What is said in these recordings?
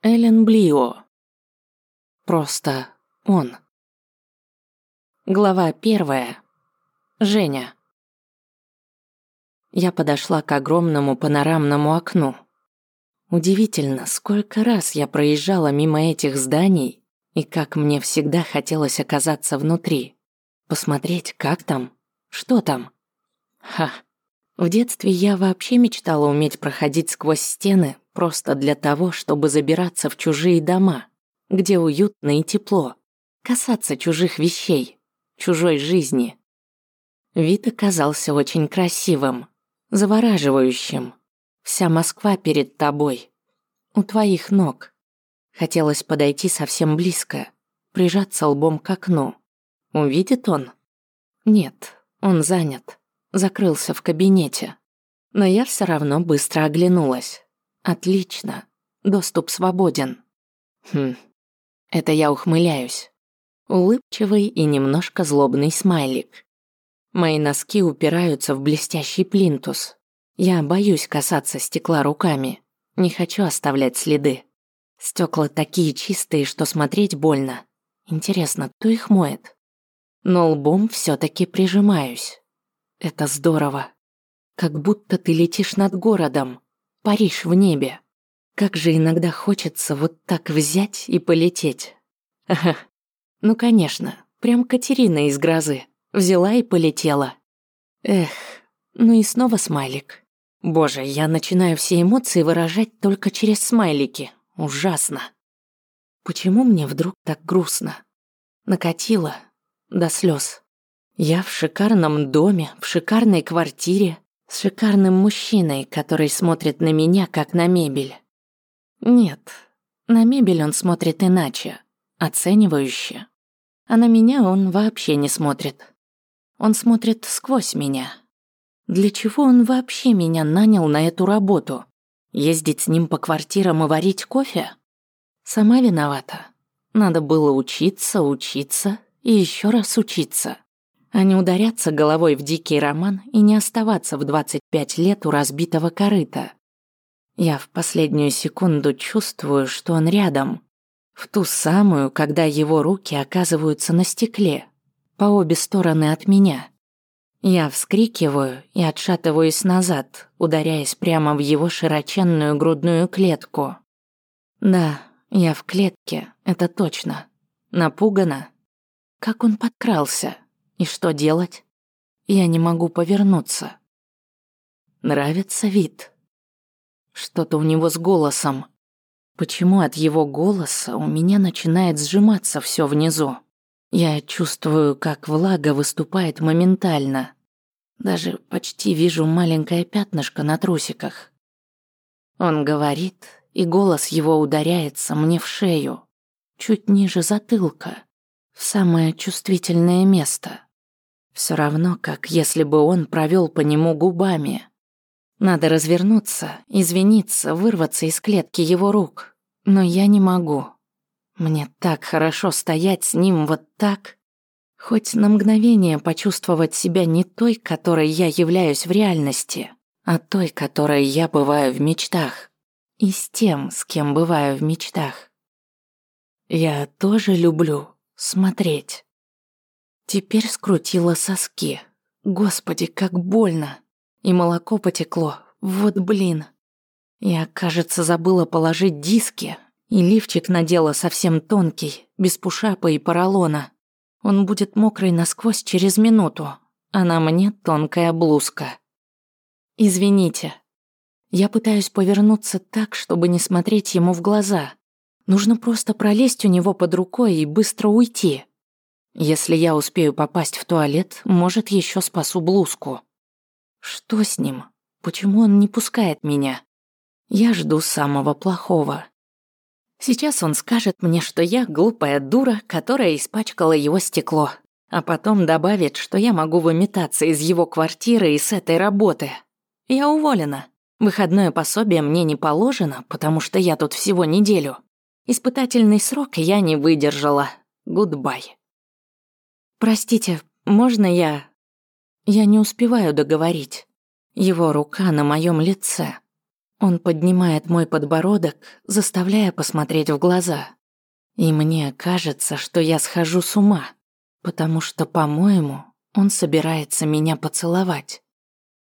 Эллен Блио. Просто он. Глава первая. Женя. Я подошла к огромному панорамному окну. Удивительно, сколько раз я проезжала мимо этих зданий, и как мне всегда хотелось оказаться внутри. Посмотреть, как там, что там. Ха. В детстве я вообще мечтала уметь проходить сквозь стены просто для того, чтобы забираться в чужие дома, где уютно и тепло, касаться чужих вещей, чужой жизни. Вид оказался очень красивым, завораживающим. Вся Москва перед тобой, у твоих ног. Хотелось подойти совсем близко, прижаться лбом к окну. Увидит он? Нет, он занят, закрылся в кабинете. Но я все равно быстро оглянулась. Отлично. Доступ свободен. Хм. Это я ухмыляюсь. Улыбчивый и немножко злобный смайлик. Мои носки упираются в блестящий плинтус. Я боюсь касаться стекла руками. Не хочу оставлять следы. Стекла такие чистые, что смотреть больно. Интересно, кто их моет? Но лбом все таки прижимаюсь. Это здорово. Как будто ты летишь над городом. Париж в небе. Как же иногда хочется вот так взять и полететь. Ага. Ну, конечно, прям Катерина из грозы. Взяла и полетела. Эх, ну и снова смайлик. Боже, я начинаю все эмоции выражать только через смайлики. Ужасно. Почему мне вдруг так грустно? Накатило до слез. Я в шикарном доме, в шикарной квартире, с шикарным мужчиной, который смотрит на меня, как на мебель. Нет, на мебель он смотрит иначе, оценивающе. А на меня он вообще не смотрит. Он смотрит сквозь меня. Для чего он вообще меня нанял на эту работу? Ездить с ним по квартирам и варить кофе? Сама виновата. Надо было учиться, учиться и еще раз учиться а не ударяться головой в дикий роман и не оставаться в 25 лет у разбитого корыта. Я в последнюю секунду чувствую, что он рядом. В ту самую, когда его руки оказываются на стекле, по обе стороны от меня. Я вскрикиваю и отшатываюсь назад, ударяясь прямо в его широченную грудную клетку. Да, я в клетке, это точно. Напугана. Как он подкрался? И что делать? Я не могу повернуться. Нравится вид. Что-то у него с голосом. Почему от его голоса у меня начинает сжиматься все внизу? Я чувствую, как влага выступает моментально. Даже почти вижу маленькое пятнышко на трусиках. Он говорит, и голос его ударяется мне в шею, чуть ниже затылка, в самое чувствительное место. Все равно, как если бы он провел по нему губами. Надо развернуться, извиниться, вырваться из клетки его рук. Но я не могу. Мне так хорошо стоять с ним вот так. Хоть на мгновение почувствовать себя не той, которой я являюсь в реальности, а той, которой я бываю в мечтах. И с тем, с кем бываю в мечтах. Я тоже люблю смотреть. Теперь скрутила соски. Господи, как больно. И молоко потекло. Вот блин. Я, кажется, забыла положить диски. И лифчик надела совсем тонкий, без пушапа и поролона. Он будет мокрый насквозь через минуту. А на мне тонкая блузка. Извините. Я пытаюсь повернуться так, чтобы не смотреть ему в глаза. Нужно просто пролезть у него под рукой и быстро уйти. Если я успею попасть в туалет, может, еще спасу блузку. Что с ним? Почему он не пускает меня? Я жду самого плохого. Сейчас он скажет мне, что я глупая дура, которая испачкала его стекло, а потом добавит, что я могу выметаться из его квартиры и с этой работы. Я уволена. Выходное пособие мне не положено, потому что я тут всего неделю. Испытательный срок я не выдержала. Гудбай. «Простите, можно я...» Я не успеваю договорить. Его рука на моем лице. Он поднимает мой подбородок, заставляя посмотреть в глаза. И мне кажется, что я схожу с ума, потому что, по-моему, он собирается меня поцеловать.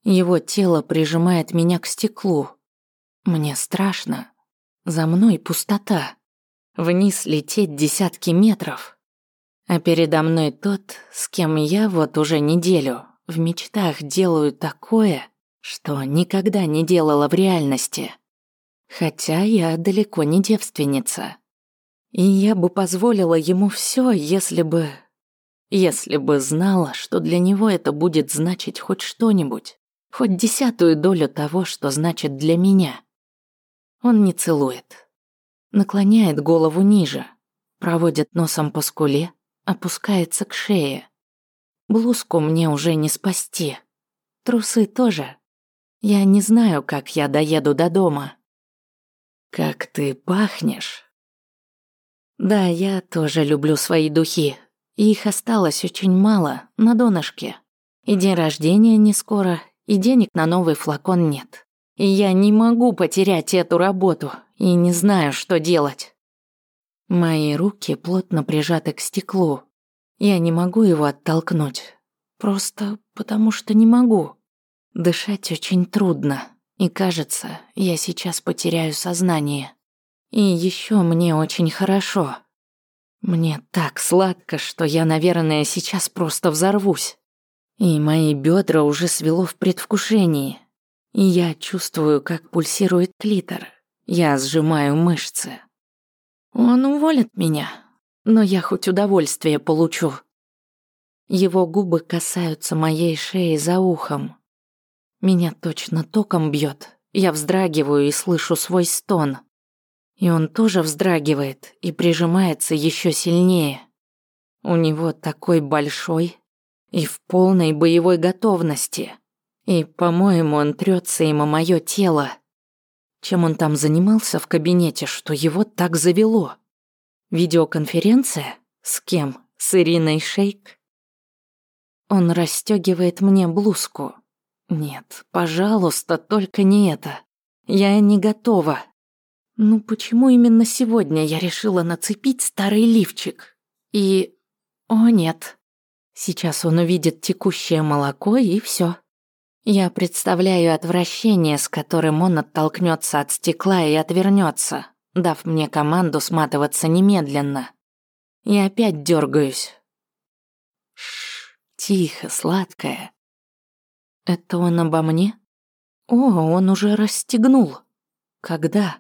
Его тело прижимает меня к стеклу. Мне страшно. За мной пустота. Вниз лететь десятки метров. А передо мной тот, с кем я вот уже неделю в мечтах делаю такое, что никогда не делала в реальности. Хотя я далеко не девственница. И я бы позволила ему все, если бы... Если бы знала, что для него это будет значить хоть что-нибудь, хоть десятую долю того, что значит для меня. Он не целует. Наклоняет голову ниже, проводит носом по скуле, опускается к шее. Блузку мне уже не спасти. Трусы тоже. Я не знаю, как я доеду до дома. Как ты пахнешь. Да, я тоже люблю свои духи. их осталось очень мало, на донышке. И день рождения не скоро, и денег на новый флакон нет. И я не могу потерять эту работу, и не знаю, что делать. Мои руки плотно прижаты к стеклу. Я не могу его оттолкнуть. Просто потому что не могу. Дышать очень трудно, и кажется, я сейчас потеряю сознание. И еще мне очень хорошо. Мне так сладко, что я, наверное, сейчас просто взорвусь. И мои бедра уже свело в предвкушении. И я чувствую, как пульсирует клитор. Я сжимаю мышцы. Он уволит меня, но я хоть удовольствие получу. Его губы касаются моей шеи за ухом. Меня точно током бьет. Я вздрагиваю и слышу свой стон. И он тоже вздрагивает и прижимается еще сильнее. У него такой большой и в полной боевой готовности. И, по-моему, он трется им о мое тело. Чем он там занимался в кабинете, что его так завело? Видеоконференция? С кем? С Ириной Шейк? Он расстегивает мне блузку. Нет, пожалуйста, только не это. Я не готова. Ну почему именно сегодня я решила нацепить старый лифчик? И... О нет. Сейчас он увидит текущее молоко и все. Я представляю отвращение, с которым он оттолкнется от стекла и отвернется, дав мне команду сматываться немедленно. И опять дергаюсь. Шш, тихо, сладкая. Это он обо мне? О, он уже расстегнул. Когда?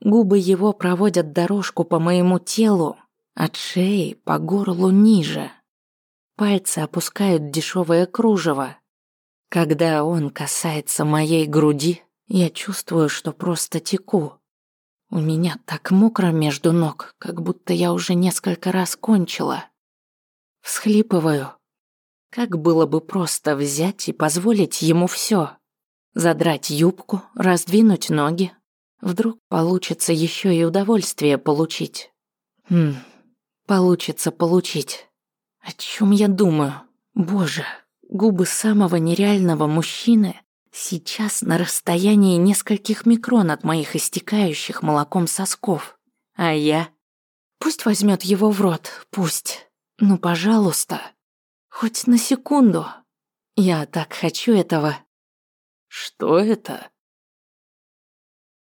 Губы его проводят дорожку по моему телу, от шеи по горлу ниже. Пальцы опускают дешевое кружево. Когда он касается моей груди, я чувствую, что просто теку. У меня так мокро между ног, как будто я уже несколько раз кончила. Всхлипываю. Как было бы просто взять и позволить ему все. Задрать юбку, раздвинуть ноги, Вдруг получится еще и удовольствие получить. Хм, получится получить. О чем я думаю? Боже, губы самого нереального мужчины сейчас на расстоянии нескольких микрон от моих истекающих молоком сосков. А я? Пусть возьмет его в рот, пусть. Ну, пожалуйста. Хоть на секунду. Я так хочу этого. Что это?